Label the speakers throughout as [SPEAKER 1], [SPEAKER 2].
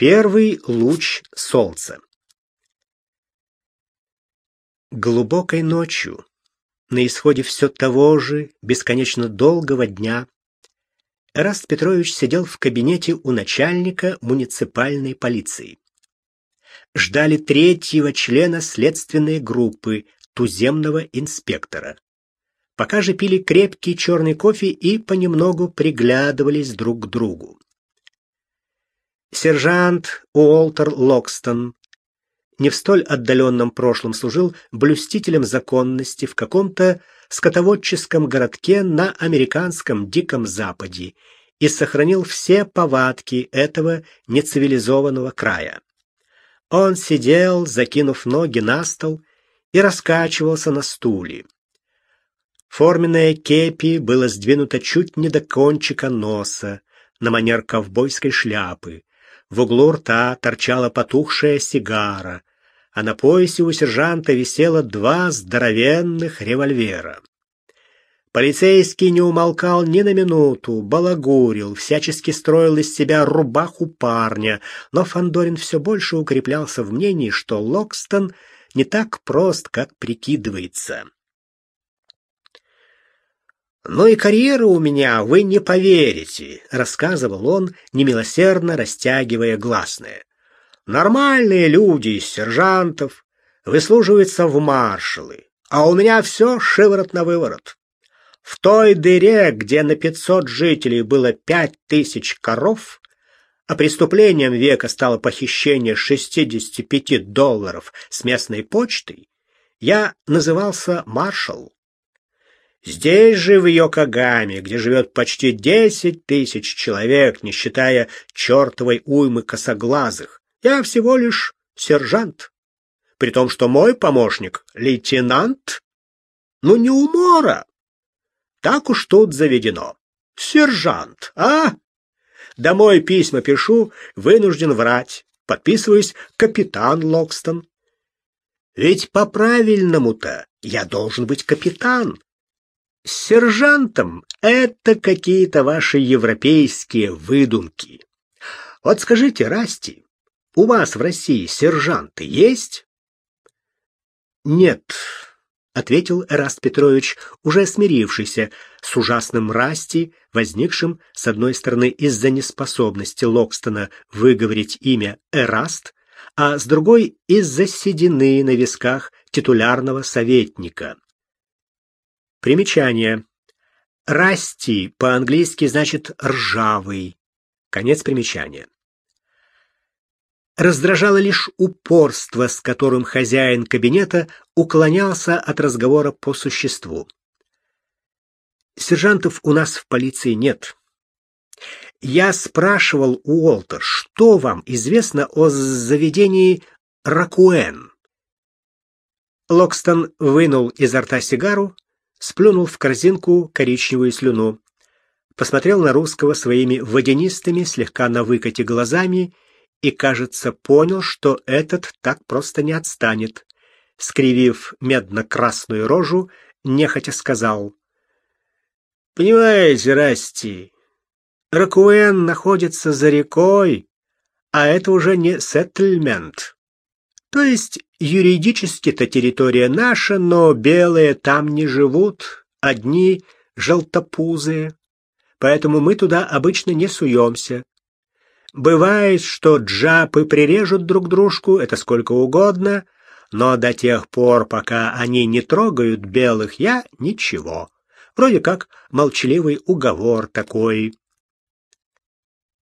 [SPEAKER 1] Первый луч солнца. Глубокой ночью, на исходе все того же бесконечно долгого дня, Эраст Петрович сидел в кабинете у начальника муниципальной полиции. Ждали третьего члена следственной группы, туземного инспектора. Пока же пили крепкий черный кофе и понемногу приглядывались друг к другу. Сержант Уолтер Локстон не в столь отдаленном прошлом служил блюстителем законности в каком-то скотоводческом городке на американском Диком Западе и сохранил все повадки этого нецивилизованного края. Он сидел, закинув ноги на стол, и раскачивался на стуле. Форменное кепи было сдвинуто чуть не до кончика носа, на манер ковбойской шляпы. В углу рта торчала потухшая сигара, а на поясе у сержанта висело два здоровенных револьвера. Полицейский не умолкал ни на минуту, балагурил, всячески строил из себя рубаху парня, но Фандорин все больше укреплялся в мнении, что Локстон не так прост, как прикидывается. «Ну и карьера у меня, вы не поверите», — рассказывал он, немилосердно растягивая гласное. «Нормальные люди из сержантов выслуживаются в маршалы, а у меня все шиворот на выворот. В той дыре, где на пятьсот жителей было пять тысяч коров, а преступлением века стало похищение 65 долларов с местной почтой, я назывался маршал. Здесь же, в Йокогаме, где живет почти десять тысяч человек, не считая чертовой уймы косоглазых, я всего лишь сержант. При том, что мой помощник — лейтенант. Ну, не умора. Так уж тут заведено. Сержант, а? Домой письма пишу, вынужден врать. Подписываюсь капитан Локстон. Ведь по-правильному-то я должен быть капитан, с сержантом это какие-то ваши европейские выдумки. Вот скажите, Расти, у вас в России сержанты есть? Нет, ответил Эраст Петрович, уже смирившийся с ужасным Расти, возникшим с одной стороны из-за неспособности Локстона выговорить имя Эраст, а с другой из-за седины на висках титулярного советника. Примечание. Расти по-английски значит ржавый. Конец примечания. Раздражало лишь упорство, с которым хозяин кабинета уклонялся от разговора по существу. Сержантов у нас в полиции нет. Я спрашивал у Уолтер, что вам известно о заведении Ракуэн? Локстон вынул изо рта сигару, сплюнул в корзинку коричневую слюну, посмотрел на русского своими водянистыми, слегка на выкате глазами и, кажется, понял, что этот так просто не отстанет. Скривив медно-красную рожу, нехотя сказал. «Понимаете, Расти, Ракуэн находится за рекой, а это уже не сеттельмент. То есть юридически-то территория наша, но белые там не живут, одни желтопузые. Поэтому мы туда обычно не суемся. Бывает, что джапы прирежут друг дружку, это сколько угодно, но до тех пор, пока они не трогают белых, я ничего. Вроде как молчаливый уговор такой.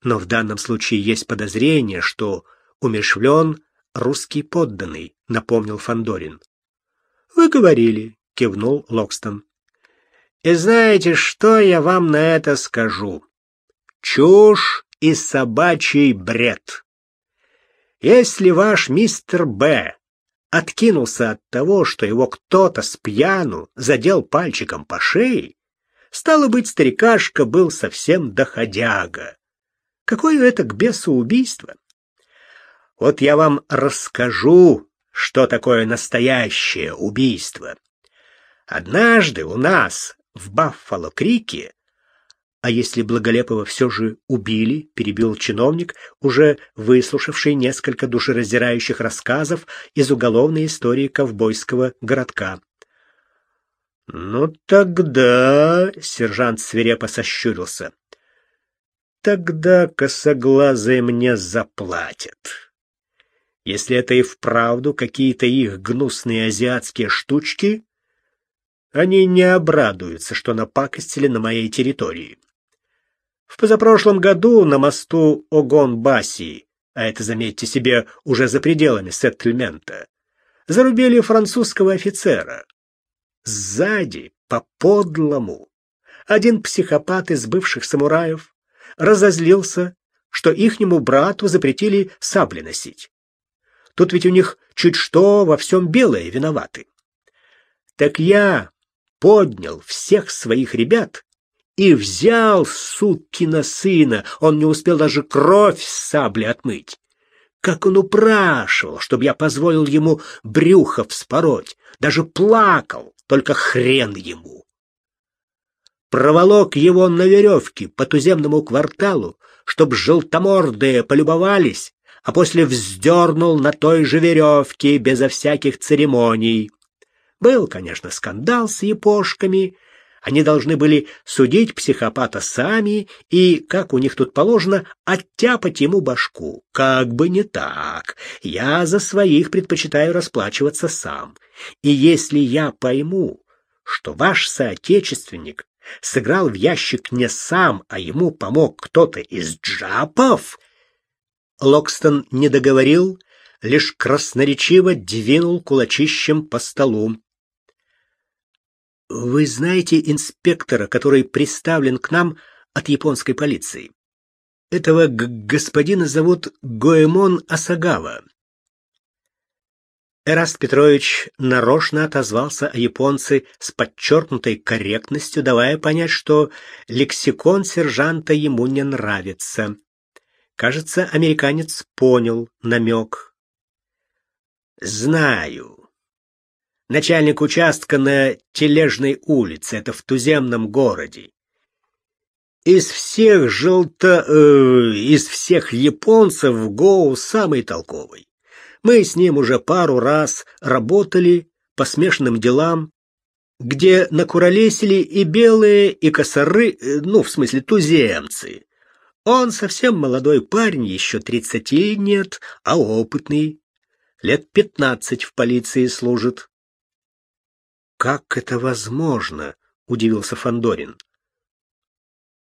[SPEAKER 1] Но в данном случае есть подозрение, что умершвлен русский подданный, напомнил Фандорин. Вы говорили, кивнул Локстон. И знаете, что я вам на это скажу? Чушь и собачий бред. Если ваш мистер Б откинулся от того, что его кто-то с пьяну задел пальчиком по шее, стало быть, старикашка был совсем доходяга. Какое это к бесу убийство? Вот я вам расскажу, что такое настоящее убийство. Однажды у нас в Баффало-Крике А если Благолепова все же убили, перебил чиновник, уже выслушавший несколько душераздирающих рассказов из уголовной истории ковбойского городка. Ну тогда, сержант свирепо сощурился. Тогда косоглазые мне заплатят. Если это и вправду какие-то их гнусные азиатские штучки, они не обрадуются, что напакостили на моей территории. В позапрошлом году на мосту Огон-Баси, а это, заметьте себе, уже за пределами сеттельмента, зарубили французского офицера. Сзади, по-подлому, один психопат из бывших самураев разозлился, что ихнему брату запретили сабли носить. Тут ведь у них чуть что во всем белое виноваты. Так я поднял всех своих ребят и взял сукина сына. Он не успел даже кровь с сабли отмыть. Как он упрашивал, чтобы я позволил ему брюхо вспороть. Даже плакал, только хрен ему. Проволок его на веревке по туземному кварталу, чтоб желтомордые полюбовались, а после вздернул на той же веревке безо всяких церемоний. Был, конечно, скандал с япошками. Они должны были судить психопата сами и, как у них тут положено, оттяпать ему башку. Как бы не так. Я за своих предпочитаю расплачиваться сам. И если я пойму, что ваш соотечественник сыграл в ящик не сам, а ему помог кто-то из джапов, Локстон не договорил, лишь красноречиво двинул кулачищем по столу. Вы знаете инспектора, который представлен к нам от японской полиции? Этого господина зовут Гоэмон Асагава. Эраст Петрович нарочно отозвался о японце с подчеркнутой корректностью, давая понять, что лексикон сержанта ему не нравится. Кажется, американец понял намек. «Знаю. Начальник участка на Тележной улице, это в туземном городе. Из всех желто... Э, из всех японцев Гоу самый толковый. Мы с ним уже пару раз работали по смешанным делам, где накуролесили и белые, и косары, э, ну, в смысле, туземцы. Он совсем молодой парень, еще тридцати нет, а опытный. Лет пятнадцать в полиции служит. Как это возможно? удивился Фандорин.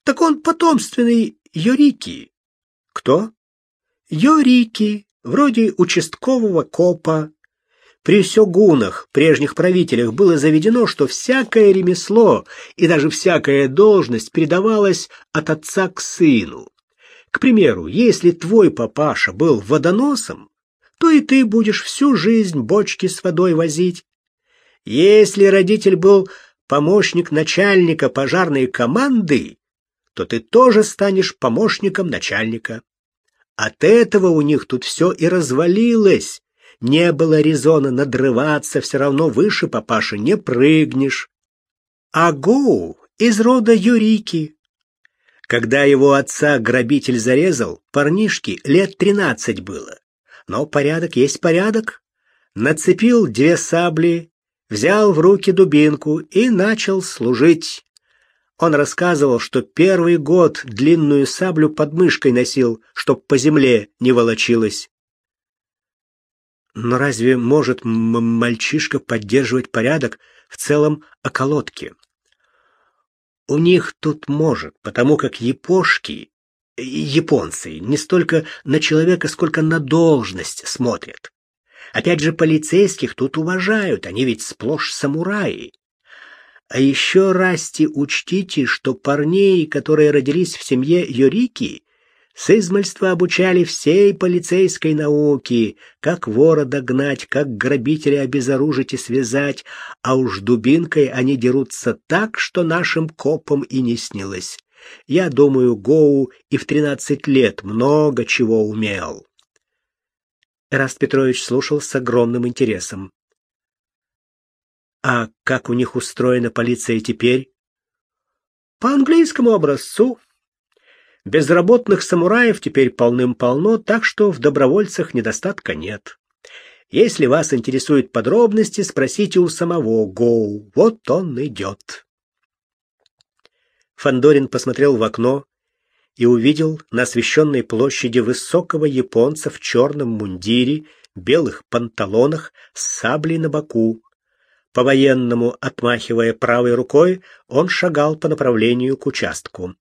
[SPEAKER 1] Так он потомственный Йорики. Кто? Йорики, вроде участкового копа. При сёгунах, прежних правителях, было заведено, что всякое ремесло и даже всякая должность передавалась от отца к сыну. К примеру, если твой папаша был водоносом, то и ты будешь всю жизнь бочки с водой возить. Если родитель был помощник начальника пожарной команды, то ты тоже станешь помощником начальника. От этого у них тут все и развалилось. Не было резона надрываться, все равно выше папаши не прыгнешь. А Гоу из рода Юрики. Когда его отца грабитель зарезал, парнишке лет тринадцать было. Но порядок есть порядок. Нацепил две сабли, взял в руки дубинку и начал служить. Он рассказывал, что первый год длинную саблю под мышкой носил, чтоб по земле не волочилось. Но разве может мальчишка поддерживать порядок в целом околотке? У них тут может, потому как япошки, японцы, не столько на человека, сколько на должность смотрят. Опять же, полицейских тут уважают, они ведь сплошь самураи. А еще расти учтите, что парней, которые родились в семье Йорики, с измальства обучали всей полицейской науке, как вора догнать, как грабителя обезоружить и связать, а уж дубинкой они дерутся так, что нашим копам и не снилось. Я думаю, Гоу и в тринадцать лет много чего умел. Эраст Петрович слушал с огромным интересом. А как у них устроена полиция теперь? По английскому образцу. Безработных самураев теперь полным-полно, так что в добровольцах недостатка нет. Если вас интересуют подробности, спросите у самого Гоу. Вот он идет. Фандорин посмотрел в окно и увидел на освещенной площади высокого японца в черном мундире, белых панталонах, с саблей на боку. По-военному отмахивая правой рукой, он шагал по направлению к участку.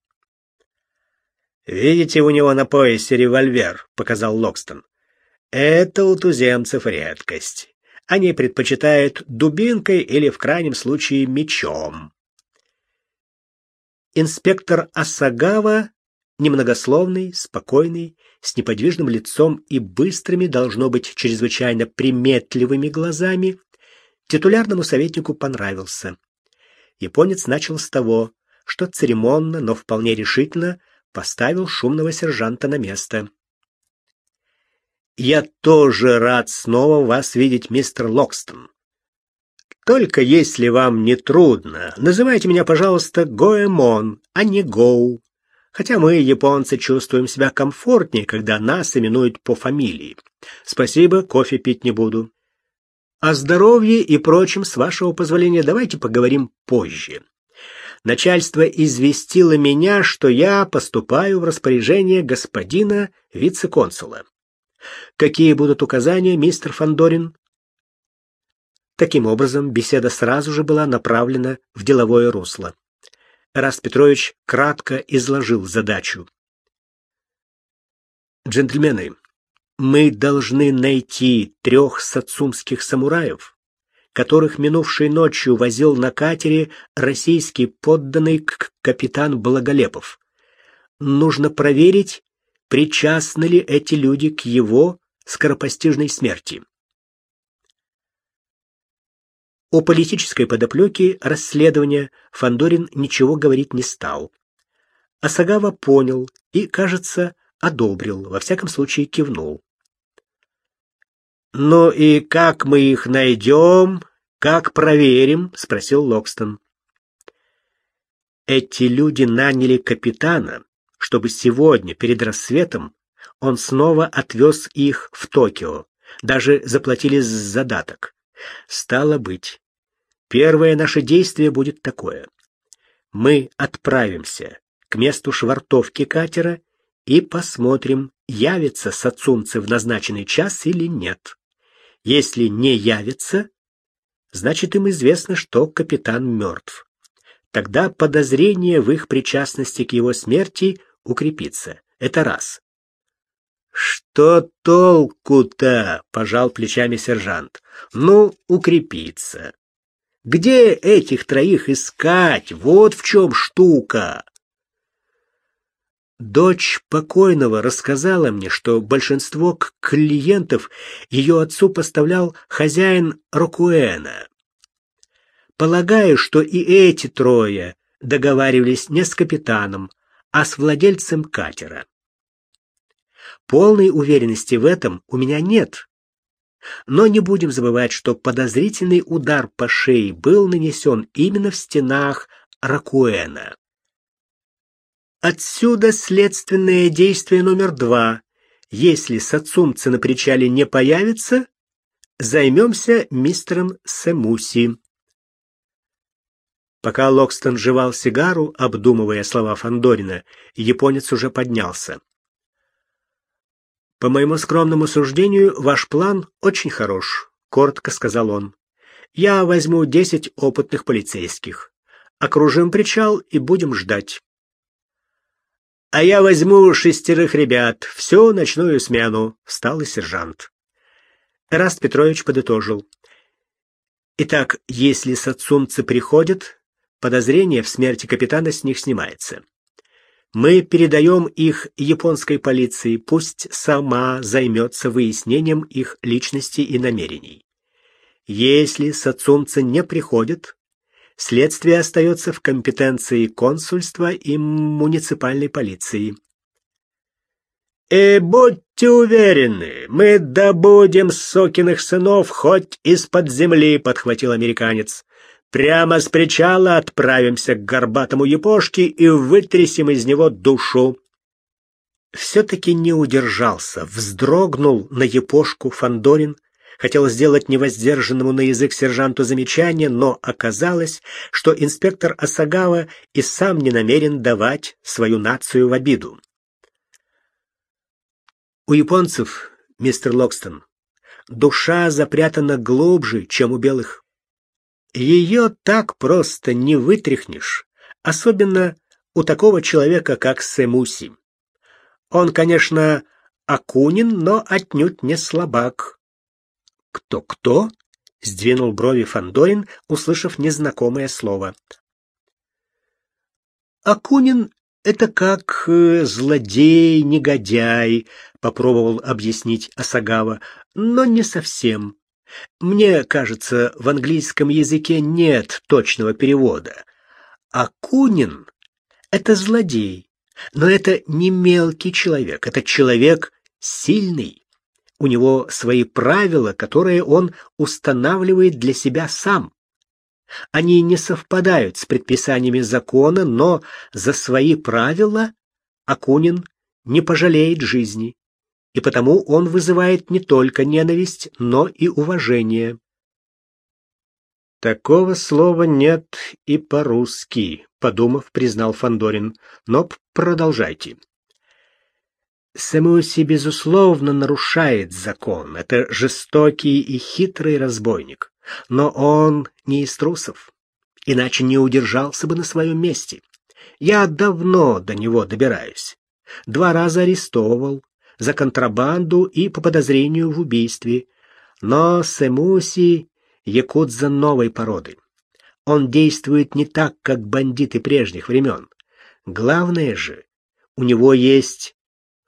[SPEAKER 1] «Видите, у него на поясе револьвер», — показал Локстон. «Это у туземцев редкость. Они предпочитают дубинкой или, в крайнем случае, мечом». Инспектор Асагава, немногословный, спокойный, с неподвижным лицом и быстрыми, должно быть, чрезвычайно приметливыми глазами, титулярному советнику понравился. Японец начал с того, что церемонно, но вполне решительно поставил шумного сержанта на место. Я тоже рад снова вас видеть, мистер Локстон. Только если вам не трудно, называйте меня, пожалуйста, Гоэмон, а не Гоу. Хотя мы, японцы, чувствуем себя комфортнее, когда нас именуют по фамилии. Спасибо, кофе пить не буду. О здоровье и прочем, с вашего позволения, давайте поговорим позже начальство известило меня, что я поступаю в распоряжение господина вице-консула. Какие будут указания, мистер Фандорин? Таким образом, беседа сразу же была направлена в деловое русло. Раст Петрович кратко изложил задачу. Джентльмены, мы должны найти трех сацумских самураев, которых минувшей ночью возил на катере российский подданный к капитан Благолепов. Нужно проверить, причастны ли эти люди к его скоропостижной смерти. О политической подоплеке расследования Фандорин ничего говорить не стал. Асагава понял и, кажется, одобрил, во всяком случае кивнул. «Ну и как мы их найдем? Как проверим?» — спросил Локстон. Эти люди наняли капитана, чтобы сегодня, перед рассветом, он снова отвез их в Токио. Даже заплатили задаток. Стало быть, первое наше действие будет такое. Мы отправимся к месту швартовки катера и посмотрим, явится сацумцы в назначенный час или нет. Если не явится, значит им известно, что капитан мертв. Тогда подозрение в их причастности к его смерти укрепится. Это раз. Что толку-то, пожал плечами сержант. Ну, укрепится. Где этих троих искать? Вот в чем штука. Дочь покойного рассказала мне, что большинство клиентов ее отцу поставлял хозяин Рокуэна. Полагаю, что и эти трое договаривались не с капитаном, а с владельцем катера. Полной уверенности в этом у меня нет. Но не будем забывать, что подозрительный удар по шее был нанесен именно в стенах Ракуэна. Отсюда следственное действие номер два. Если сацумцы на причале не появится, займемся мистером Семуси. Пока Локстон жевал сигару, обдумывая слова Фандорина, японец уже поднялся. По моему скромному суждению, ваш план очень хорош, коротко сказал он. Я возьму десять опытных полицейских. Окружим причал и будем ждать а я возьму шестерых ребят, всю ночную смену, встал и сержант. Раст Петрович подытожил. Итак, если сацумцы приходят, подозрение в смерти капитана с них снимается. Мы передаем их японской полиции, пусть сама займется выяснением их личности и намерений. Если сацумцы не приходят, Следствие остается в компетенции консульства и муниципальной полиции. И «Э, будьте уверены, мы добудем сокиных сынов хоть из-под земли, подхватил американец. Прямо с причала отправимся к горбатому япошке и вытрясем из него душу. Все-таки не удержался, вздрогнул на япошку Фандорин, хотел сделать невоздержанному на язык сержанту замечание, но оказалось, что инспектор Асагава и сам не намерен давать свою нацию в обиду. У японцев, мистер Локстон, душа запрятана глубже, чем у белых. Ее так просто не вытряхнешь, особенно у такого человека, как Сэмуси. Он, конечно, Акунин, но отнюдь не слабак. Кто-кто? сдвинул брови Фандорин, услышав незнакомое слово. Акунин это как э, злодей, негодяй, попробовал объяснить Асагава, но не совсем. Мне кажется, в английском языке нет точного перевода. Акунин — это злодей, но это не мелкий человек, это человек сильный. У него свои правила, которые он устанавливает для себя сам. Они не совпадают с предписаниями закона, но за свои правила Акунин не пожалеет жизни и потому он вызывает не только ненависть, но и уважение. Такого слова нет и по-русски, подумав, признал Фандорин. Но продолжайте. Самуси безусловно нарушает закон. Это жестокий и хитрый разбойник, но он не из трусов, иначе не удержался бы на своем месте. Я давно до него добираюсь. Два раза арестовывал, за контрабанду и по подозрению в убийстве. Но Сэмуси якудза новой породы. Он действует не так, как бандиты прежних времен. Главное же, у него есть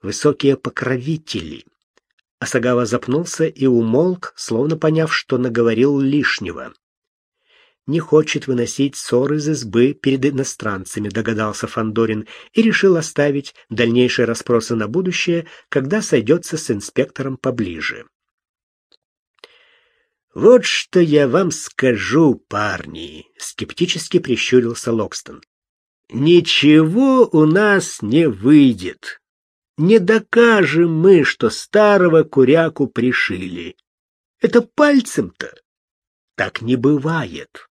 [SPEAKER 1] высокие покровители. Асагава запнулся и умолк, словно поняв, что наговорил лишнего не хочет выносить ссор из избы перед иностранцами, догадался Фандорин и решил оставить дальнейшие расспросы на будущее, когда сойдется с инспектором поближе. Вот что я вам скажу, парни, скептически прищурился Локстон. Ничего у нас не выйдет. Не докажем мы, что старого куряку пришили. Это пальцем-то так не бывает.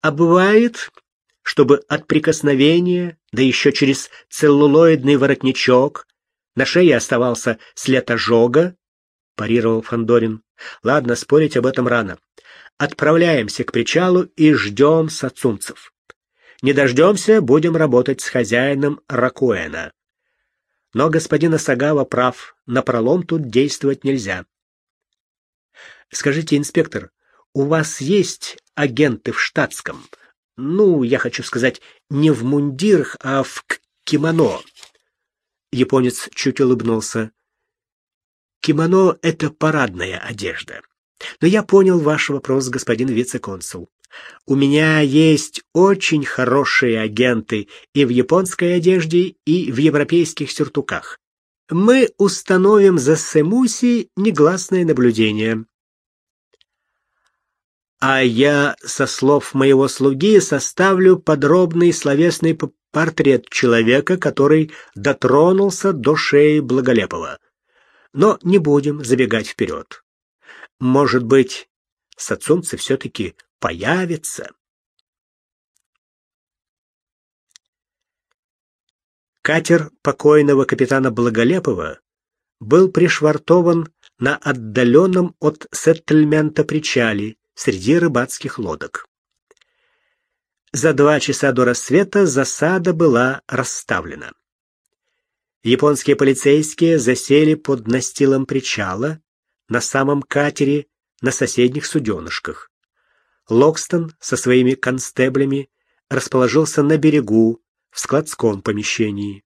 [SPEAKER 1] А бывает, чтобы от прикосновения, да еще через целлулоидный воротничок, на шее оставался след ожога, парировал Фандорин. Ладно, спорить об этом рано. Отправляемся к причалу и ждем сацунцев. Не дождемся, будем работать с хозяином Ракуэна. Но господин Асагава прав, на пролом тут действовать нельзя. Скажите, инспектор, у вас есть агенты в штатском? Ну, я хочу сказать, не в мундирах, а в кимоно. Японец чуть улыбнулся. Кимоно это парадная одежда. Но я понял ваш вопрос, господин вице-консул. У меня есть очень хорошие агенты и в японской одежде, и в европейских сюртуках. Мы установим за Сэмуси негласное наблюдение а я, со слов моего слуги, составлю подробный словесный портрет человека, который дотронулся до шеи Благолепова. Но не будем забегать вперед. Может быть, сацунцы все-таки появятся. Катер покойного капитана Благолепова был пришвартован на отдаленном от сеттельмента причале, среди рыбацких лодок. За два часа до рассвета засада была расставлена. Японские полицейские засели под настилом причала, на самом катере, на соседних суденышках. Локстон со своими констеблями расположился на берегу, в складском помещении.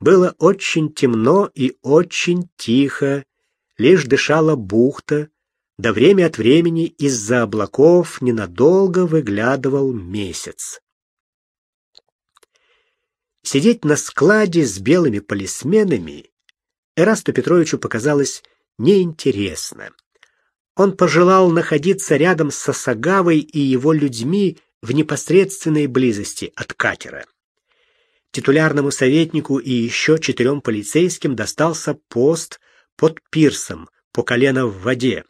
[SPEAKER 1] Было очень темно и очень тихо, лишь дышала бухта, да время от времени из-за облаков ненадолго выглядывал месяц. Сидеть на складе с белыми полисменами Эрасту Петровичу показалось неинтересно. Он пожелал находиться рядом с Сасагавой и его людьми в непосредственной близости от катера. Титулярному советнику и еще четырем полицейским достался пост под пирсом по колено в воде.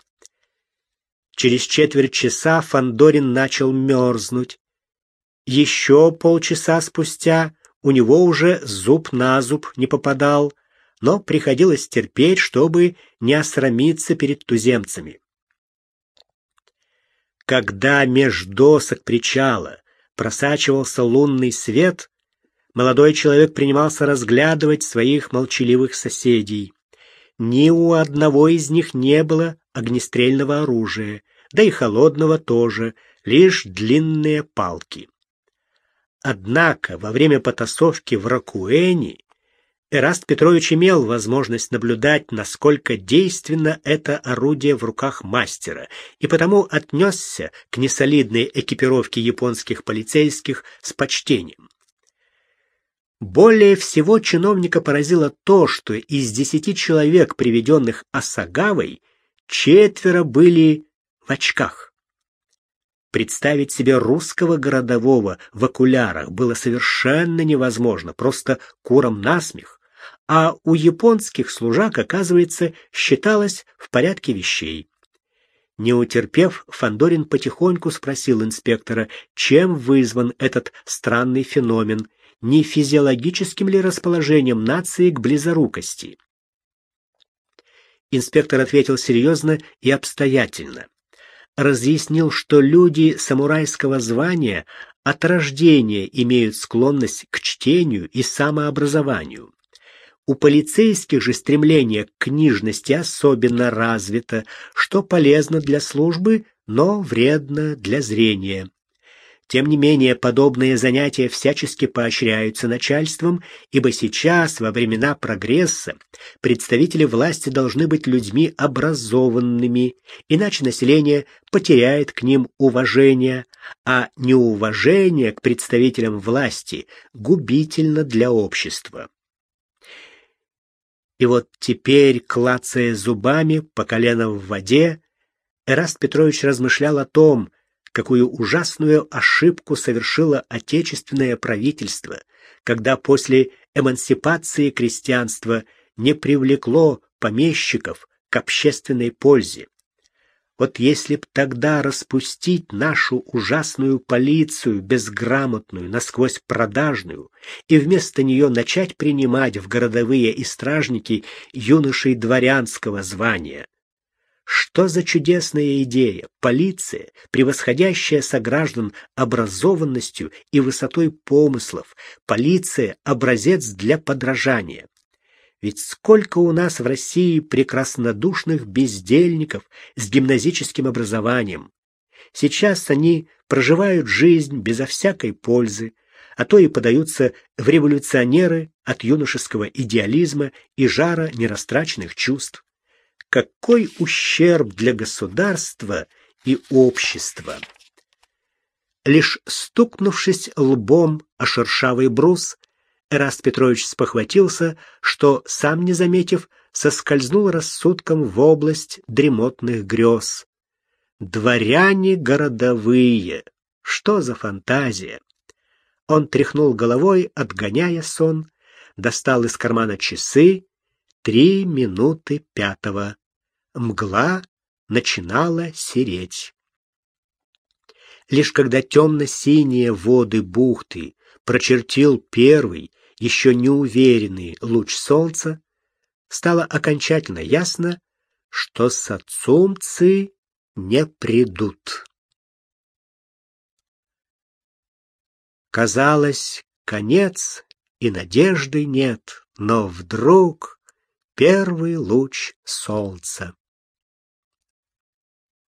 [SPEAKER 1] Через четверть часа Фандорин начал мерзнуть. Еще полчаса спустя у него уже зуб на зуб не попадал, но приходилось терпеть, чтобы не осрамиться перед туземцами. Когда меж досок причала просачивался лунный свет, молодой человек принимался разглядывать своих молчаливых соседей. Ни у одного из них не было огнестрельного оружия, да и холодного тоже, лишь длинные палки. Однако во время потасовки в Ракуэне Эраст Петрович имел возможность наблюдать, насколько действенно это орудие в руках мастера, и потому отнесся к несолидной экипировке японских полицейских с почтением. Более всего чиновника поразило то, что из десяти человек, приведенных Асагавой, четверо были в очках. Представить себе русского городового в окулярах было совершенно невозможно, просто куром насмех, а у японских служак, оказывается, считалось в порядке вещей. Не утерпев, Фандорин потихоньку спросил инспектора, чем вызван этот странный феномен – не физиологическим ли расположением нации к близорукости. Инспектор ответил серьезно и обстоятельно. Разъяснил, что люди самурайского звания от рождения имеют склонность к чтению и самообразованию. У полицейских же стремление к книжности особенно развито, что полезно для службы, но вредно для зрения. Тем не менее, подобные занятия всячески поощряются начальством, ибо сейчас, во времена прогресса, представители власти должны быть людьми образованными, иначе население потеряет к ним уважение, а неуважение к представителям власти губительно для общества. И вот теперь, клацая зубами по колено в воде, Эраст Петрович размышлял о том, какую ужасную ошибку совершило отечественное правительство, когда после эмансипации крестьянства не привлекло помещиков к общественной пользе. Вот если б тогда распустить нашу ужасную полицию, безграмотную, насквозь продажную, и вместо нее начать принимать в городовые и стражники юношей дворянского звания, что за чудесная идея! Полиция, превосходящая сограждан образованностью и высотой помыслов. Полиция — образец для подражания. Ведь сколько у нас в России прекраснодушных бездельников с гимназическим образованием. Сейчас они проживают жизнь безо всякой пользы, а то и подаются в революционеры от юношеского идеализма и жара нерастраченных чувств какой ущерб для государства и общества. Лишь стукнувшись лбом о шершавый брус, Эраст Петрович спохватился, что, сам не заметив, соскользнул рассудком в область дремотных грез. Дворяне городовые! Что за фантазия? Он тряхнул головой, отгоняя сон, достал из кармана часы, три минуты пятого мгла начинала сереть. Лишь когда темно-синие воды бухты прочертил первый, еще неуверенный луч солнца, стало окончательно ясно, что сацумцы не придут. Казалось, конец и надежды нет, но вдруг первый луч солнца.